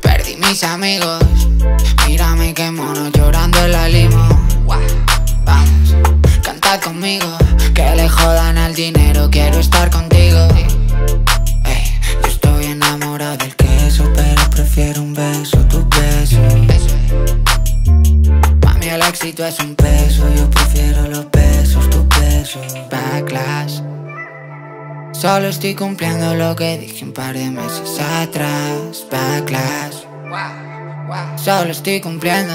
Perdí mis amigos. Mírame que mono llorando en la limo. Vamos, canta conmigo. Que le jodan al dinero, quiero estar contigo. Ey, yo estoy enamorado del queso, pero prefiero un beso, tu beso. Mami, el éxito es un peso, yo prefiero los besos, tu beso. Backlash. Solo estoy cumpliendo lo que dije un par de meses atrás. Backlash. Solo estoy cumpliendo.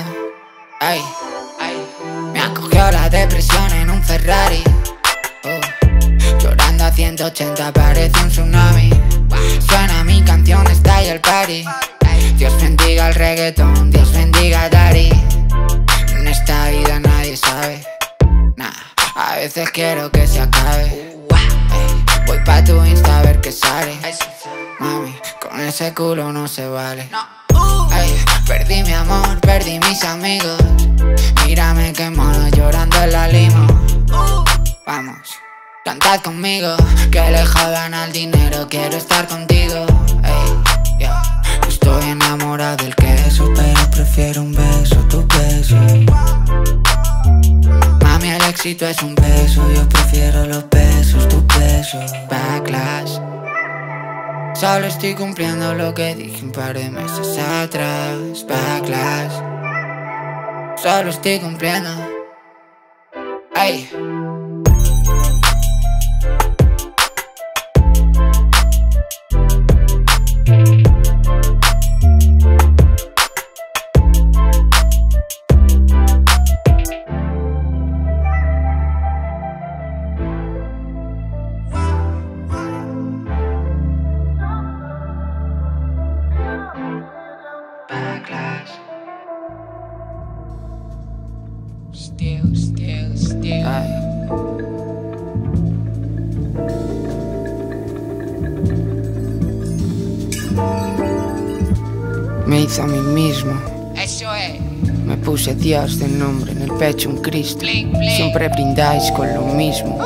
Ay, ay. Me acogió la depresión en un Ferrari. Oh. Llorando a 180 parece un tsunami. Suena mi canción, está ahí el party. Dios bendiga el reggaetón, Dios bendiga a Daddy. En esta vida nadie sabe. Nah, a veces quiero que se acabe. Voy pa' tu Insta a ver qué sale. Mami, con ese culo no se vale. Ey, perdí mi amor, perdí mis amigos. Mírame qué mono llorando en la limo. Vamos, cantad conmigo, que le jodan al dinero, quiero estar contigo. Ey, yeah. Estoy enamorado del queso, pero prefiero un beso, tu beso. Mami, el éxito es un beso, yo prefiero los besos, tu beso. Backlash. Solo estoy cumpliendo lo que dije un par de meses atrás. Backlash. Solo estoy cumpliendo. Ay. Still, still, still. Ay. Me hice a mí mismo. Eso es. Me puse Dios de nombre en el pecho un Cristo. Siempre brindáis con lo mismo.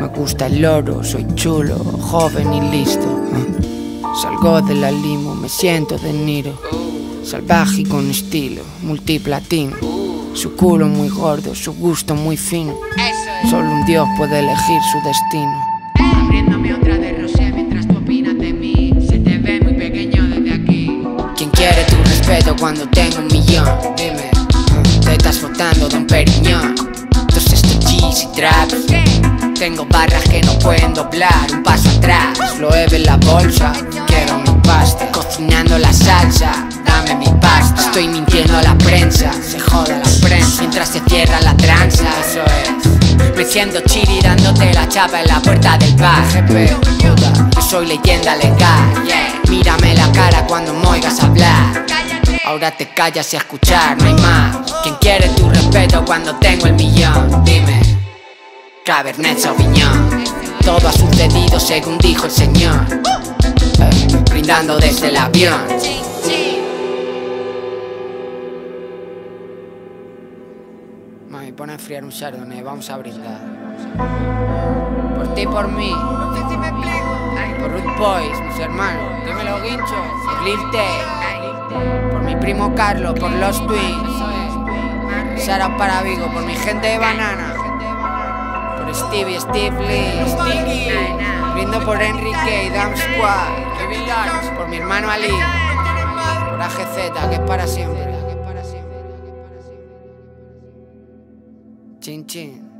Me gusta el oro, soy chulo, joven y listo. Ah. Salgo de la limo, me siento de Niro. Salvaje y con estilo, multiplatino. Su culo muy gordo, su gusto muy fino. Eso es. Solo un dios puede elegir su destino. Abriéndome otra de rosé mientras tú opinas de mí. Se te ve muy pequeño desde aquí. ¿Quién quiere tu respeto cuando tengo un millón? Dime, te estás votando de un periñón. Entonces esto cheese y trap. Tengo barras que no pueden doblar, un paso atrás. Lo en la bolsa, quiero mi pasta. Cocinando la salsa, dame mi Estoy mintiendo a la prensa, se joda la prensa. Mientras se cierra la tranza, eso es. Me siento chiri dándote la chapa en la puerta del bar. Yo soy leyenda legal. Mírame la cara cuando me oigas hablar. Ahora te callas y a escuchar, no hay más. ¿Quién quiere tu respeto cuando tengo el millón? Dime. Cabernet Sauvignon. Todo ha sucedido según dijo el Señor. Eh, brindando desde el avión. Mami, pon a enfriar un chardonnay, vamos a brindar. Por ti y por mí. Por Ruth Boys, mis hermanos. Dímelo, Guincho. Por Lil. Por mi primo Carlos, por los Twins. Sara para Vigo, por mi gente de banana. Por Stevie, Steve Lee, Sticky. Brindo por Enrique y Dam Squad. Por mi hermano Ali. Por AGZ, que es para siempre. 精进。